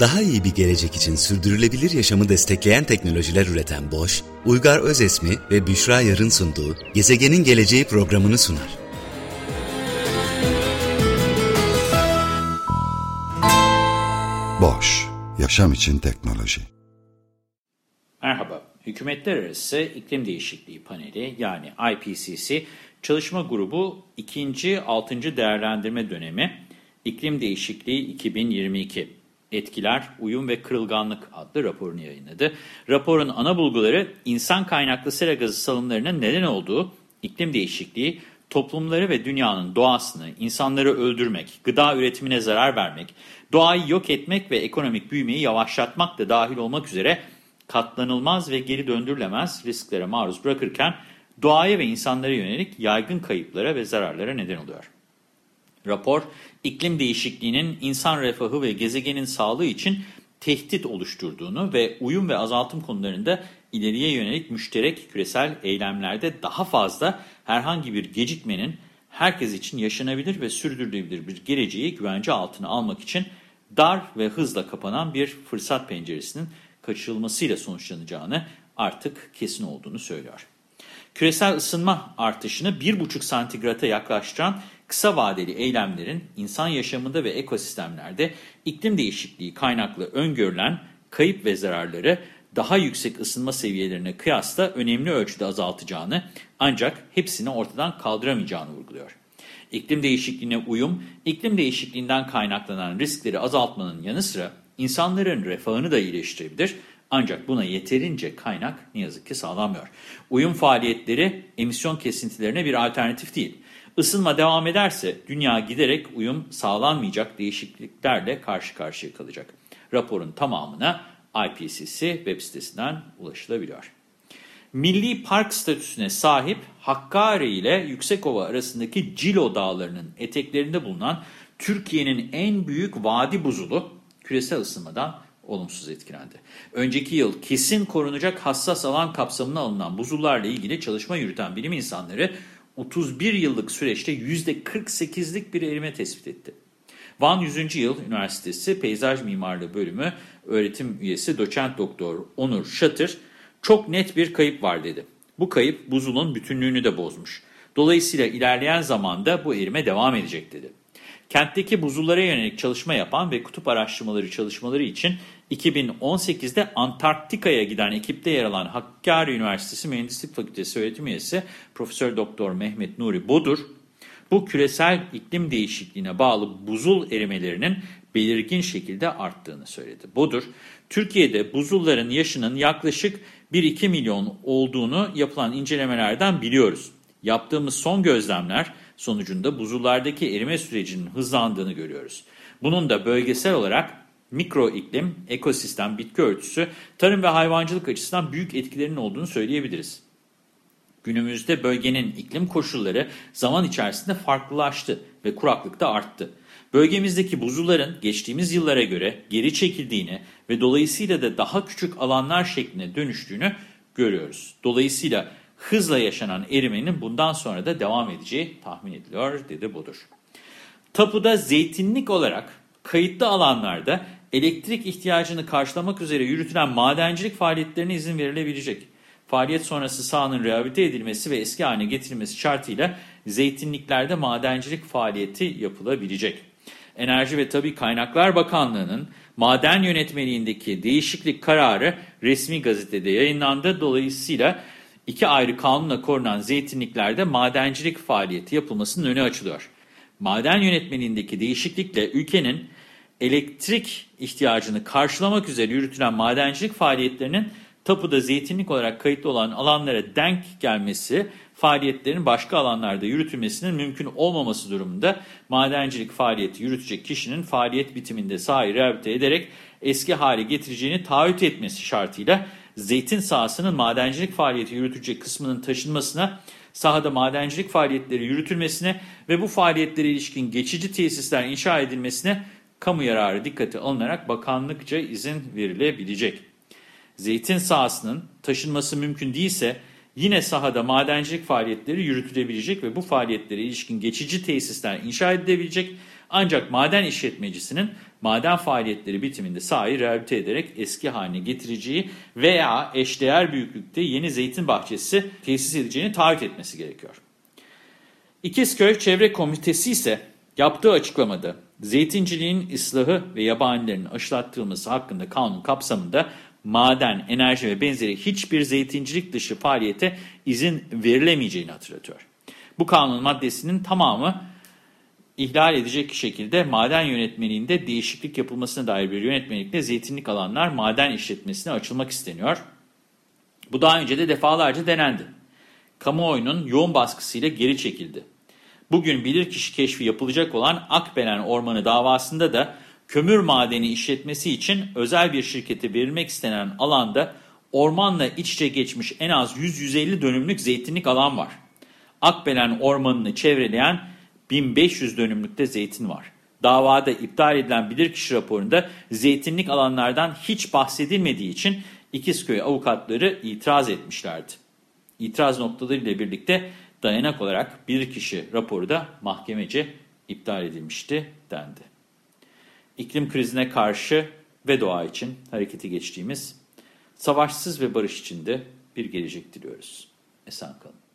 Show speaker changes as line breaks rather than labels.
Daha iyi bir gelecek için sürdürülebilir yaşamı destekleyen teknolojiler üreten Boş, Uygar Özesmi ve Büşra Yarın sunduğu Gezegenin Geleceği programını sunar.
Boş, yaşam için teknoloji.
Merhaba, Hükümetler Arası İklim Değişikliği Paneli yani IPCC Çalışma Grubu 2. 6. Değerlendirme Dönemi İklim Değişikliği 2022 Etkiler, Uyum ve Kırılganlık adlı raporunu yayınladı. Raporun ana bulguları insan kaynaklı sera gazı salımlarının neden olduğu, iklim değişikliği, toplumları ve dünyanın doğasını, insanları öldürmek, gıda üretimine zarar vermek, doğayı yok etmek ve ekonomik büyümeyi yavaşlatmak da dahil olmak üzere katlanılmaz ve geri döndürülemez risklere maruz bırakırken doğaya ve insanlara yönelik yaygın kayıplara ve zararlara neden oluyor. Rapor, iklim değişikliğinin insan refahı ve gezegenin sağlığı için tehdit oluşturduğunu ve uyum ve azaltım konularında ileriye yönelik müşterek küresel eylemlerde daha fazla herhangi bir gecikmenin herkes için yaşanabilir ve sürdürülebilir bir geleceği güvence altına almak için dar ve hızla kapanan bir fırsat penceresinin kaçırılmasıyla sonuçlanacağını artık kesin olduğunu söylüyor. Küresel ısınma artışını 1,5 santigrata yaklaştıran kısa vadeli eylemlerin insan yaşamında ve ekosistemlerde iklim değişikliği kaynaklı öngörülen kayıp ve zararları daha yüksek ısınma seviyelerine kıyasla önemli ölçüde azaltacağını ancak hepsini ortadan kaldıramayacağını vurguluyor. İklim değişikliğine uyum, iklim değişikliğinden kaynaklanan riskleri azaltmanın yanı sıra insanların refahını da iyileştirebilir ancak buna yeterince kaynak ne yazık ki sağlanmıyor. Uyum faaliyetleri emisyon kesintilerine bir alternatif değil. Isınma devam ederse dünya giderek uyum sağlanmayacak değişikliklerle karşı karşıya kalacak. Raporun tamamına IPCC web sitesinden ulaşılabiliyor. Milli park statüsüne sahip Hakkari ile Yüksekova arasındaki Cilo dağlarının eteklerinde bulunan Türkiye'nin en büyük vadi buzulu küresel ısınmadan olumsuz etkilendi. Önceki yıl kesin korunacak hassas alan kapsamına alınan buzullarla ilgili çalışma yürüten bilim insanları 31 yıllık süreçte %48'lik bir erime tespit etti. Van 100. Yıl Üniversitesi Peyzaj Mimarlığı Bölümü öğretim üyesi doçent doktor Onur Şatır çok net bir kayıp var dedi. Bu kayıp buzulun bütünlüğünü de bozmuş. Dolayısıyla ilerleyen zamanda bu erime devam edecek dedi. Kentteki buzullara yönelik çalışma yapan ve kutup araştırmaları çalışmaları için 2018'de Antarktika'ya giden ekipte yer alan Hakkari Üniversitesi Mühendislik Fakültesi öğretim üyesi Profesör Doktor Mehmet Nuri Bodur, bu küresel iklim değişikliğine bağlı buzul erimelerinin belirgin şekilde arttığını söyledi. Bodur, Türkiye'de buzulların yaşının yaklaşık 1-2 milyon olduğunu yapılan incelemelerden biliyoruz. Yaptığımız son gözlemler sonucunda buzullardaki erime sürecinin hızlandığını görüyoruz. Bunun da bölgesel olarak mikro iklim, ekosistem, bitki örtüsü, tarım ve hayvancılık açısından büyük etkilerinin olduğunu söyleyebiliriz. Günümüzde bölgenin iklim koşulları zaman içerisinde farklılaştı ve kuraklık da arttı. Bölgemizdeki buzulların geçtiğimiz yıllara göre geri çekildiğini ve dolayısıyla da daha küçük alanlar şekline dönüştüğünü görüyoruz. Dolayısıyla hızla yaşanan erimenin bundan sonra da devam edeceği tahmin ediliyor, dedi Bodur. Tapuda zeytinlik olarak kayıtlı alanlarda elektrik ihtiyacını karşılamak üzere yürütülen madencilik faaliyetlerine izin verilebilecek. Faaliyet sonrası sahanın rehabilite edilmesi ve eski haline getirilmesi şartıyla zeytinliklerde madencilik faaliyeti yapılabilecek. Enerji ve Tabi Kaynaklar Bakanlığı'nın maden yönetmeliğindeki değişiklik kararı resmi gazetede yayınlandı. Dolayısıyla iki ayrı kanunla korunan zeytinliklerde madencilik faaliyeti yapılmasının önü açılıyor. Maden yönetmeliğindeki değişiklikle ülkenin elektrik ihtiyacını karşılamak üzere yürütülen madencilik faaliyetlerinin tapuda zeytinlik olarak kayıtlı olan alanlara denk gelmesi, faaliyetlerin başka alanlarda yürütülmesinin mümkün olmaması durumunda madencilik faaliyeti yürütecek kişinin faaliyet bitiminde sahayı rehabilite ederek eski hale getireceğini taahhüt etmesi şartıyla zeytin sahasının madencilik faaliyeti yürütecek kısmının taşınmasına, sahada madencilik faaliyetleri yürütülmesine ve bu faaliyetlere ilişkin geçici tesisler inşa edilmesine kamu yararı dikkate alınarak bakanlıkça izin verilebilecek. Zeytin sahasının taşınması mümkün değilse yine sahada madencilik faaliyetleri yürütülebilecek ve bu faaliyetlere ilişkin geçici tesisler inşa edilebilecek. Ancak maden işletmecisinin maden faaliyetleri bitiminde sahayı rehabilite ederek eski haline getireceği veya eşdeğer büyüklükte yeni zeytin bahçesi tesis edeceğini taahhüt etmesi gerekiyor. İkizköy Çevre Komitesi ise yaptığı açıklamada zeytinciliğin ıslahı ve yabanilerin aşılattırılması hakkında kanun kapsamında maden, enerji ve benzeri hiçbir zeytincilik dışı faaliyete izin verilemeyeceğini hatırlatıyor. Bu kanun maddesinin tamamı ihlal edecek şekilde maden yönetmeliğinde değişiklik yapılmasına dair bir yönetmelikle zeytinlik alanlar maden işletmesine açılmak isteniyor. Bu daha önce de defalarca denendi. Kamuoyunun yoğun baskısıyla geri çekildi. Bugün bilirkişi keşfi yapılacak olan Akbelen Ormanı davasında da kömür madeni işletmesi için özel bir şirkete verilmek istenen alanda ormanla iç içe geçmiş en az 100-150 dönümlük zeytinlik alan var. Akbelen Ormanı'nı çevreleyen 1500 dönümlükte zeytin var. Davada iptal edilen bilirkişi raporunda zeytinlik alanlardan hiç bahsedilmediği için İkizköy avukatları itiraz etmişlerdi. İtiraz noktalarıyla birlikte dayanak olarak bilirkişi raporu da mahkemece iptal edilmişti dendi. İklim krizine karşı ve doğa için harekete geçtiğimiz savaşsız ve barış içinde bir gelecek diliyoruz. Esen kalın.